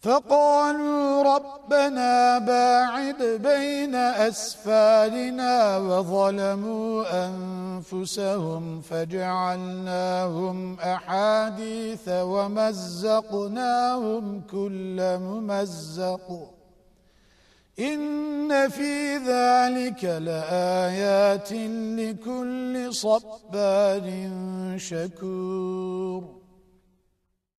فقالوا ربنا باعد بين أسفارنا وظلموا أنفسهم فجعلناهم أحاديث ومزقناهم كل ممزق. إن في ذلك لآيات لكل صبار شكور.